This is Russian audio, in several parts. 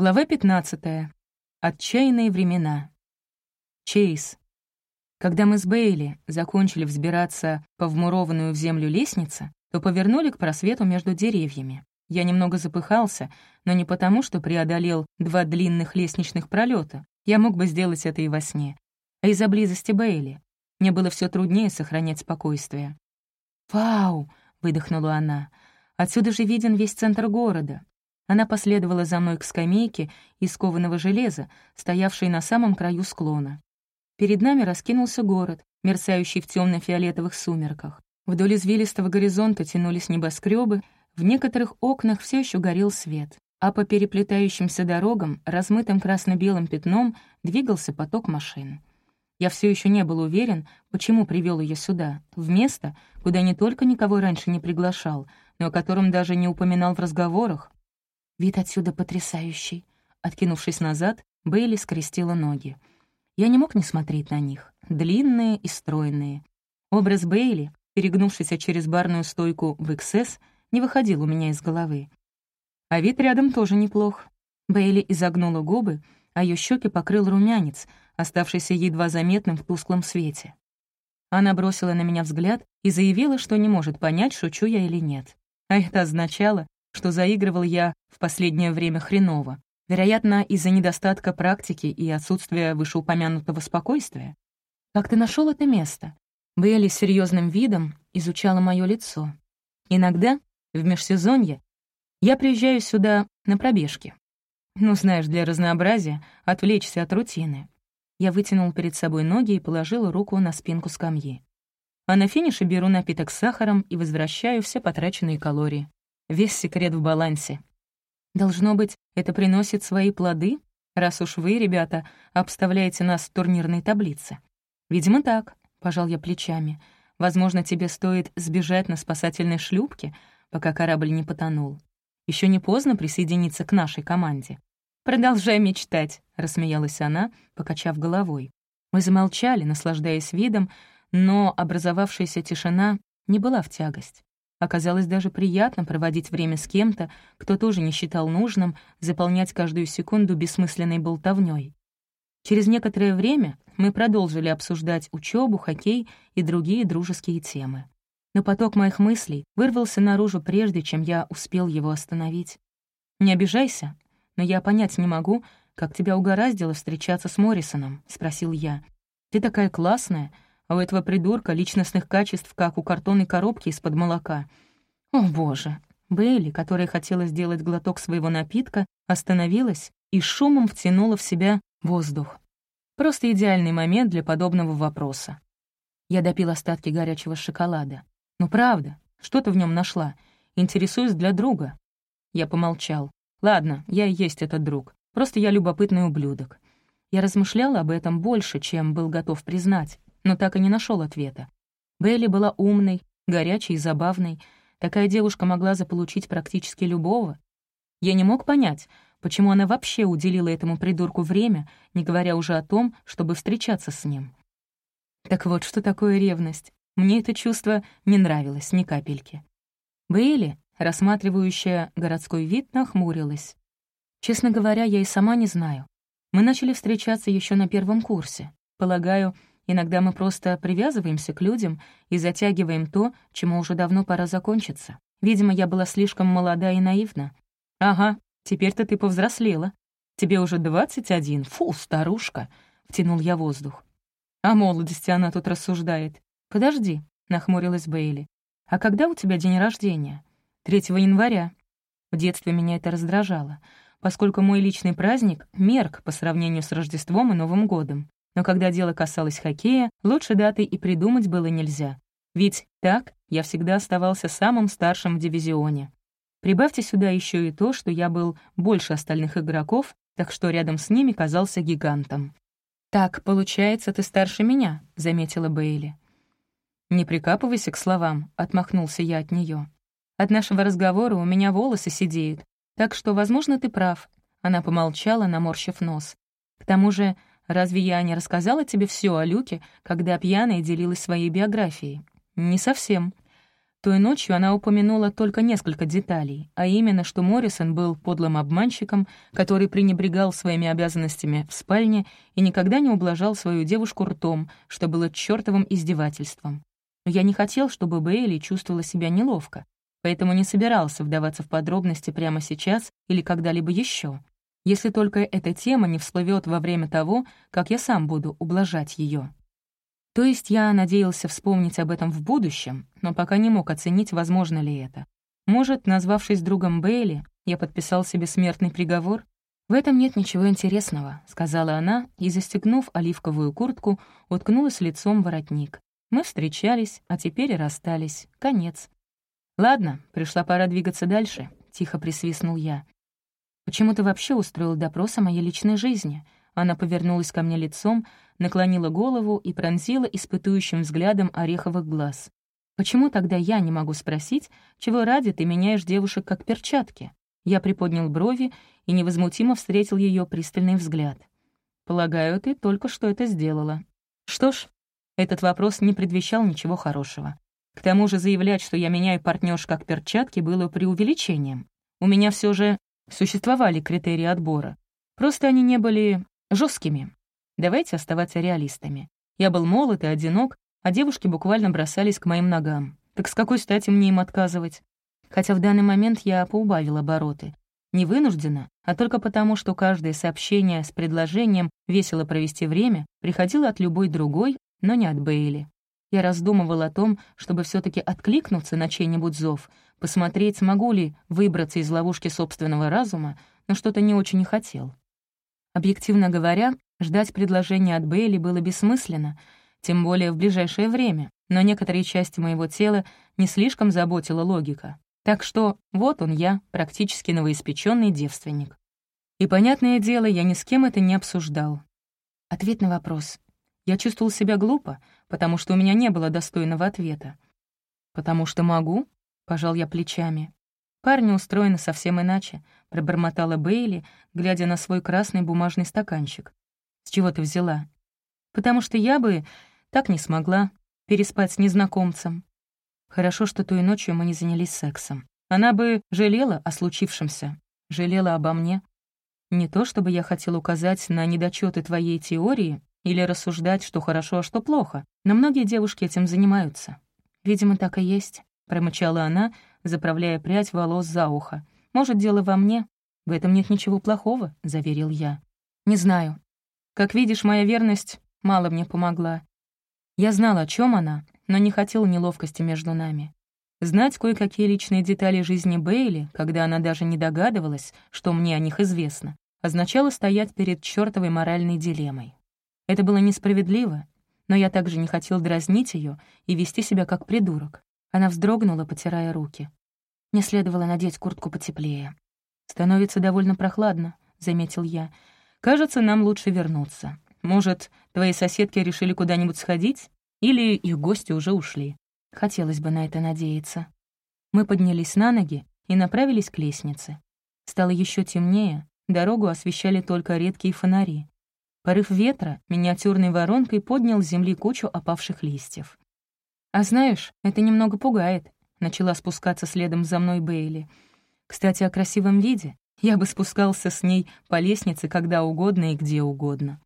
Глава 15. Отчаянные времена. Чейз. Когда мы с Бейли закончили взбираться по вмурованную в землю лестнице, то повернули к просвету между деревьями. Я немного запыхался, но не потому, что преодолел два длинных лестничных пролета. Я мог бы сделать это и во сне. А из-за близости Бейли. Мне было все труднее сохранять спокойствие. «Вау!» — выдохнула она. «Отсюда же виден весь центр города. Она последовала за мной к скамейке из кованого железа, стоявшей на самом краю склона. Перед нами раскинулся город, мерцающий в темно фиолетовых сумерках. Вдоль извилистого горизонта тянулись небоскребы, в некоторых окнах все еще горел свет, а по переплетающимся дорогам, размытым красно-белым пятном, двигался поток машин. Я все еще не был уверен, почему привел ее сюда, в место, куда не только никого раньше не приглашал, но о котором даже не упоминал в разговорах, Вид отсюда потрясающий. Откинувшись назад, Бейли скрестила ноги. Я не мог не смотреть на них. Длинные и стройные. Образ Бейли, перегнувшийся через барную стойку в XS, не выходил у меня из головы. А вид рядом тоже неплох. Бейли изогнула губы, а ее щеки покрыл румянец, оставшийся едва заметным в тусклом свете. Она бросила на меня взгляд и заявила, что не может понять, шучу я или нет. А это означало, что заигрывал я в последнее время хреново, вероятно, из-за недостатка практики и отсутствия вышеупомянутого спокойствия. «Как ты нашел это место?» Белли с серьезным видом изучала мое лицо. «Иногда, в межсезонье, я приезжаю сюда на пробежки. Ну, знаешь, для разнообразия отвлечься от рутины». Я вытянул перед собой ноги и положил руку на спинку скамьи. А на финише беру напиток с сахаром и возвращаю все потраченные калории. Весь секрет в балансе. Должно быть, это приносит свои плоды, раз уж вы, ребята, обставляете нас в турнирной таблице. Видимо, так, — пожал я плечами. Возможно, тебе стоит сбежать на спасательной шлюпке, пока корабль не потонул. Еще не поздно присоединиться к нашей команде. «Продолжай мечтать», — рассмеялась она, покачав головой. Мы замолчали, наслаждаясь видом, но образовавшаяся тишина не была в тягость. Оказалось даже приятно проводить время с кем-то, кто тоже не считал нужным заполнять каждую секунду бессмысленной болтовнёй. Через некоторое время мы продолжили обсуждать учебу, хоккей и другие дружеские темы. Но поток моих мыслей вырвался наружу прежде, чем я успел его остановить. «Не обижайся, но я понять не могу, как тебя угораздило встречаться с Моррисоном», — спросил я. «Ты такая классная, у этого придурка личностных качеств, как у картонной коробки из-под молока. О, боже! Бейли, которая хотела сделать глоток своего напитка, остановилась и шумом втянула в себя воздух. Просто идеальный момент для подобного вопроса. Я допил остатки горячего шоколада. «Ну правда, что ты в нем нашла? Интересуюсь для друга». Я помолчал. «Ладно, я и есть этот друг. Просто я любопытный ублюдок». Я размышлял об этом больше, чем был готов признать но так и не нашел ответа. Белли была умной, горячей и забавной. Такая девушка могла заполучить практически любого. Я не мог понять, почему она вообще уделила этому придурку время, не говоря уже о том, чтобы встречаться с ним. Так вот, что такое ревность? Мне это чувство не нравилось ни капельки. Бейли, рассматривающая городской вид, нахмурилась. Честно говоря, я и сама не знаю. Мы начали встречаться еще на первом курсе. Полагаю, Иногда мы просто привязываемся к людям и затягиваем то, чему уже давно пора закончиться. Видимо, я была слишком молода и наивна. «Ага, теперь-то ты повзрослела. Тебе уже двадцать один. Фу, старушка!» — втянул я воздух. «О молодости она тут рассуждает. Подожди», — нахмурилась Бейли. «А когда у тебя день рождения?» «3 января». В детстве меня это раздражало, поскольку мой личный праздник — мерк по сравнению с Рождеством и Новым годом. Но когда дело касалось хоккея, лучше даты и придумать было нельзя. Ведь так я всегда оставался самым старшим в дивизионе. Прибавьте сюда еще и то, что я был больше остальных игроков, так что рядом с ними казался гигантом. «Так, получается, ты старше меня», — заметила Бейли. «Не прикапывайся к словам», — отмахнулся я от нее. «От нашего разговора у меня волосы сидеют, так что, возможно, ты прав». Она помолчала, наморщив нос. «К тому же Разве я не рассказала тебе все о Люке, когда пьяная делилась своей биографией? Не совсем. Той ночью она упомянула только несколько деталей, а именно, что Моррисон был подлым обманщиком, который пренебрегал своими обязанностями в спальне и никогда не ублажал свою девушку ртом, что было чёртовым издевательством. Но я не хотел, чтобы Бейли чувствовала себя неловко, поэтому не собирался вдаваться в подробности прямо сейчас или когда-либо еще, если только эта тема не всплывет во время того, как я сам буду ублажать ее. То есть я надеялся вспомнить об этом в будущем, но пока не мог оценить, возможно ли это. Может, назвавшись другом Бейли, я подписал себе смертный приговор? «В этом нет ничего интересного», — сказала она, и, застегнув оливковую куртку, уткнулась лицом в воротник. Мы встречались, а теперь расстались. Конец. «Ладно, пришла пора двигаться дальше», — тихо присвистнул я. «Почему ты вообще устроил допрос о моей личной жизни?» Она повернулась ко мне лицом, наклонила голову и пронзила испытующим взглядом ореховых глаз. «Почему тогда я не могу спросить, чего ради ты меняешь девушек как перчатки?» Я приподнял брови и невозмутимо встретил ее пристальный взгляд. «Полагаю, ты только что это сделала». Что ж, этот вопрос не предвещал ничего хорошего. К тому же заявлять, что я меняю партнерш как перчатки, было преувеличением. У меня все же существовали критерии отбора. Просто они не были жесткими. Давайте оставаться реалистами. Я был молод и одинок, а девушки буквально бросались к моим ногам. Так с какой стати мне им отказывать? Хотя в данный момент я поубавил обороты. Не вынужденно, а только потому, что каждое сообщение с предложением весело провести время приходило от любой другой, но не от Бейли. Я раздумывал о том, чтобы все таки откликнуться на чей-нибудь зов, посмотреть, смогу ли выбраться из ловушки собственного разума, но что-то не очень хотел. Объективно говоря, ждать предложения от Бейли было бессмысленно, тем более в ближайшее время, но некоторые части моего тела не слишком заботила логика. Так что вот он я, практически новоиспеченный девственник. И, понятное дело, я ни с кем это не обсуждал. Ответ на вопрос. Я чувствовал себя глупо, потому что у меня не было достойного ответа. «Потому что могу?» — пожал я плечами. Парни устроены совсем иначе, пробормотала Бейли, глядя на свой красный бумажный стаканчик. «С чего ты взяла?» «Потому что я бы так не смогла переспать с незнакомцем. Хорошо, что той ночью мы не занялись сексом. Она бы жалела о случившемся, жалела обо мне. Не то чтобы я хотел указать на недочеты твоей теории или рассуждать, что хорошо, а что плохо, но многие девушки этим занимаются. Видимо, так и есть», — промычала она, заправляя прядь волос за ухо. Может, дело во мне? В этом нет ничего плохого», — заверил я. «Не знаю. Как видишь, моя верность мало мне помогла. Я знал, о чем она, но не хотел неловкости между нами. Знать кое-какие личные детали жизни Бейли, когда она даже не догадывалась, что мне о них известно, означало стоять перед чертовой моральной дилеммой. Это было несправедливо, но я также не хотел дразнить ее и вести себя как придурок. Она вздрогнула, потирая руки. Мне следовало надеть куртку потеплее. «Становится довольно прохладно», — заметил я. «Кажется, нам лучше вернуться. Может, твои соседки решили куда-нибудь сходить? Или их гости уже ушли? Хотелось бы на это надеяться». Мы поднялись на ноги и направились к лестнице. Стало еще темнее, дорогу освещали только редкие фонари. Порыв ветра миниатюрной воронкой поднял с земли кучу опавших листьев. «А знаешь, это немного пугает», начала спускаться следом за мной Бейли. Кстати, о красивом виде. Я бы спускался с ней по лестнице когда угодно и где угодно.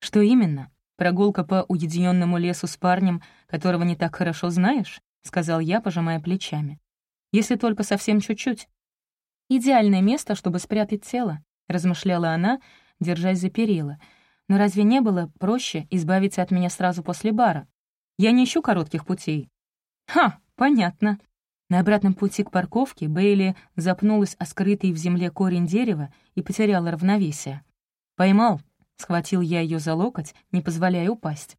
Что именно? Прогулка по уединенному лесу с парнем, которого не так хорошо знаешь? Сказал я, пожимая плечами. Если только совсем чуть-чуть. Идеальное место, чтобы спрятать тело, размышляла она, держась за перила. Но разве не было проще избавиться от меня сразу после бара? Я не ищу коротких путей. Ха, «Понятно». На обратном пути к парковке Бейли запнулась о скрытый в земле корень дерева и потеряла равновесие. «Поймал», — схватил я ее за локоть, не позволяя упасть.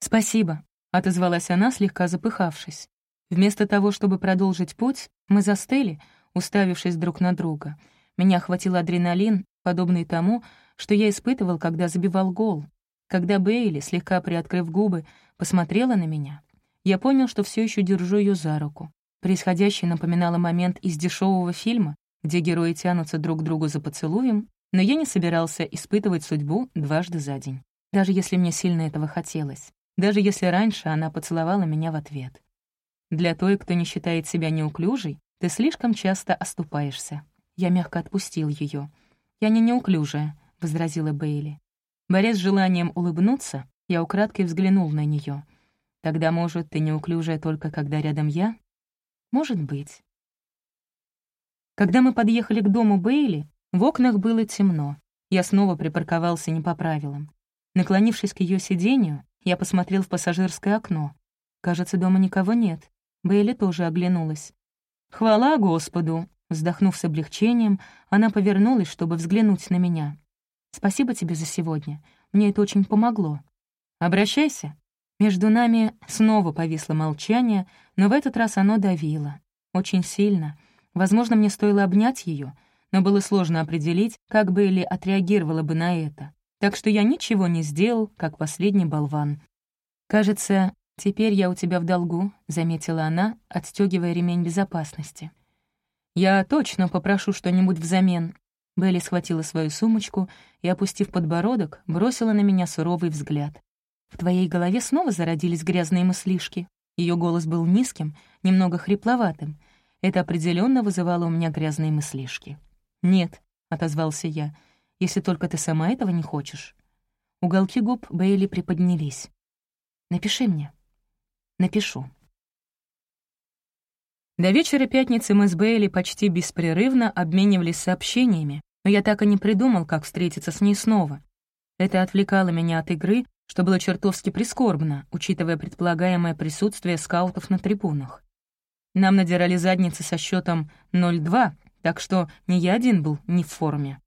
«Спасибо», — отозвалась она, слегка запыхавшись. Вместо того, чтобы продолжить путь, мы застыли, уставившись друг на друга. Меня охватил адреналин, подобный тому, что я испытывал, когда забивал гол. Когда Бейли, слегка приоткрыв губы, посмотрела на меня, я понял, что все еще держу ее за руку. Происходящее напоминало момент из дешевого фильма, где герои тянутся друг к другу за поцелуем, но я не собирался испытывать судьбу дважды за день. Даже если мне сильно этого хотелось. Даже если раньше она поцеловала меня в ответ. Для той, кто не считает себя неуклюжей, ты слишком часто оступаешься. Я мягко отпустил ее. «Я не неуклюжая», — возразила Бейли. Борясь с желанием улыбнуться, я украдкой взглянул на нее. «Тогда, может, ты неуклюжая только когда рядом я?» «Может быть». Когда мы подъехали к дому Бейли, в окнах было темно. Я снова припарковался не по правилам. Наклонившись к ее сиденью, я посмотрел в пассажирское окно. Кажется, дома никого нет. Бейли тоже оглянулась. «Хвала Господу!» Вздохнув с облегчением, она повернулась, чтобы взглянуть на меня. «Спасибо тебе за сегодня. Мне это очень помогло». «Обращайся». Между нами снова повисло молчание, но в этот раз оно давило. Очень сильно. Возможно, мне стоило обнять ее, но было сложно определить, как бы или отреагировала бы на это. Так что я ничего не сделал, как последний болван. «Кажется, теперь я у тебя в долгу», — заметила она, отстегивая ремень безопасности. «Я точно попрошу что-нибудь взамен». Белли схватила свою сумочку и, опустив подбородок, бросила на меня суровый взгляд. «В твоей голове снова зародились грязные мыслишки». Ее голос был низким, немного хрипловатым. Это определенно вызывало у меня грязные мыслишки. «Нет», — отозвался я, — «если только ты сама этого не хочешь». Уголки губ Бейли приподнялись. «Напиши мне». «Напишу». До вечера пятницы мы с Бейли почти беспрерывно обменивались сообщениями, но я так и не придумал, как встретиться с ней снова. Это отвлекало меня от игры, что было чертовски прискорбно, учитывая предполагаемое присутствие скаутов на трибунах. Нам надирали задницы со счетом 0-2, так что не я один был не в форме.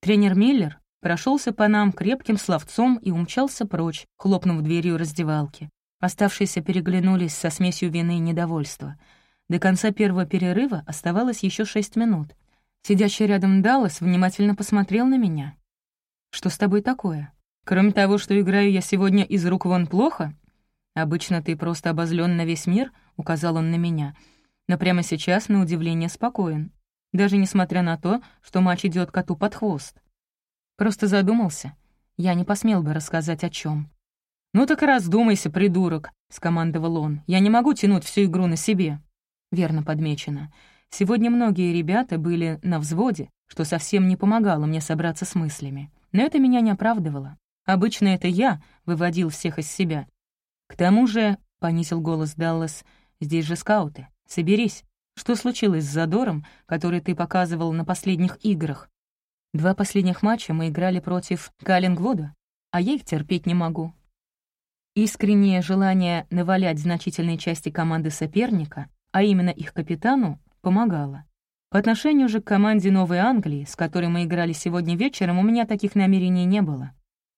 Тренер Миллер прошелся по нам крепким словцом и умчался прочь, хлопнув дверью раздевалки. Оставшиеся переглянулись со смесью вины и недовольства — до конца первого перерыва оставалось еще шесть минут. Сидящий рядом Даллас внимательно посмотрел на меня. «Что с тобой такое? Кроме того, что играю я сегодня из рук вон плохо? Обычно ты просто обозлен на весь мир», — указал он на меня. «Но прямо сейчас, на удивление, спокоен. Даже несмотря на то, что матч идет коту под хвост. Просто задумался. Я не посмел бы рассказать о чем. «Ну так раздумайся, придурок», — скомандовал он. «Я не могу тянуть всю игру на себе». Верно подмечено. Сегодня многие ребята были на взводе, что совсем не помогало мне собраться с мыслями. Но это меня не оправдывало. Обычно это я выводил всех из себя. К тому же, — понизил голос Даллас, — здесь же скауты. Соберись. Что случилось с задором, который ты показывал на последних играх? Два последних матча мы играли против Каллингвуда, а я их терпеть не могу. Искреннее желание навалять значительные части команды соперника а именно их капитану, помогала. По отношению же к команде Новой Англии, с которой мы играли сегодня вечером, у меня таких намерений не было.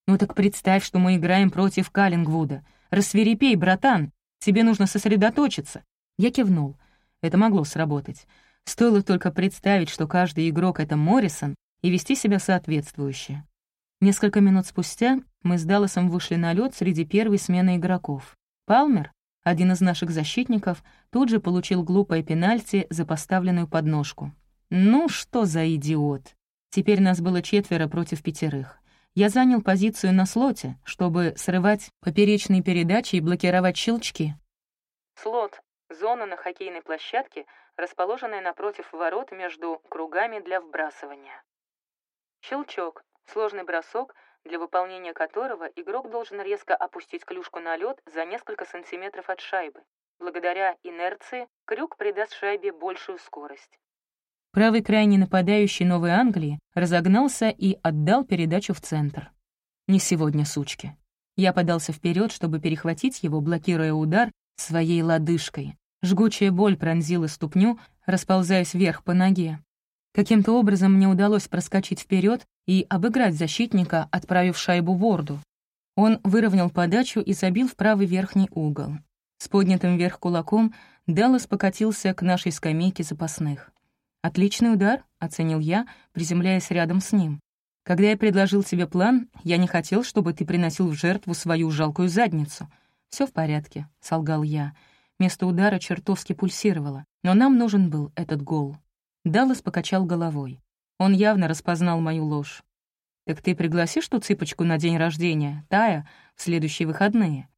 «Ну так представь, что мы играем против Каллингвуда. Рассверепей, братан! Тебе нужно сосредоточиться!» Я кивнул. Это могло сработать. Стоило только представить, что каждый игрок — это Моррисон, и вести себя соответствующе. Несколько минут спустя мы с Далласом вышли на лед среди первой смены игроков. Палмер, один из наших защитников тут же получил глупое пенальти за поставленную подножку. «Ну что за идиот!» Теперь нас было четверо против пятерых. Я занял позицию на слоте, чтобы срывать поперечные передачи и блокировать щелчки. Слот — зона на хоккейной площадке, расположенная напротив ворот между кругами для вбрасывания. Щелчок — сложный бросок — для выполнения которого игрок должен резко опустить клюшку на лед за несколько сантиметров от шайбы. Благодаря инерции крюк придаст шайбе большую скорость. Правый крайний нападающий Новой Англии разогнался и отдал передачу в центр. Не сегодня, сучки. Я подался вперед, чтобы перехватить его, блокируя удар своей лодыжкой. Жгучая боль пронзила ступню, расползаясь вверх по ноге. Каким-то образом мне удалось проскочить вперед и обыграть защитника, отправив шайбу Ворду. Он выровнял подачу и забил в правый верхний угол. С поднятым вверх кулаком Даллас покатился к нашей скамейке запасных. «Отличный удар», — оценил я, приземляясь рядом с ним. «Когда я предложил тебе план, я не хотел, чтобы ты приносил в жертву свою жалкую задницу. Все в порядке», — солгал я. Место удара чертовски пульсировало, но нам нужен был этот гол. Даллас покачал головой. Он явно распознал мою ложь. «Так ты пригласишь ту цыпочку на день рождения, Тая, в следующие выходные?»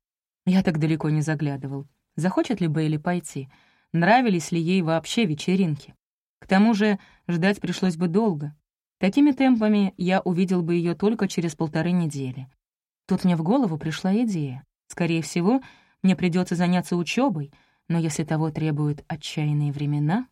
Я так далеко не заглядывал. Захочет ли Бейли пойти? Нравились ли ей вообще вечеринки? К тому же ждать пришлось бы долго. Такими темпами я увидел бы ее только через полторы недели. Тут мне в голову пришла идея. Скорее всего, мне придется заняться учебой, но если того требуют отчаянные времена...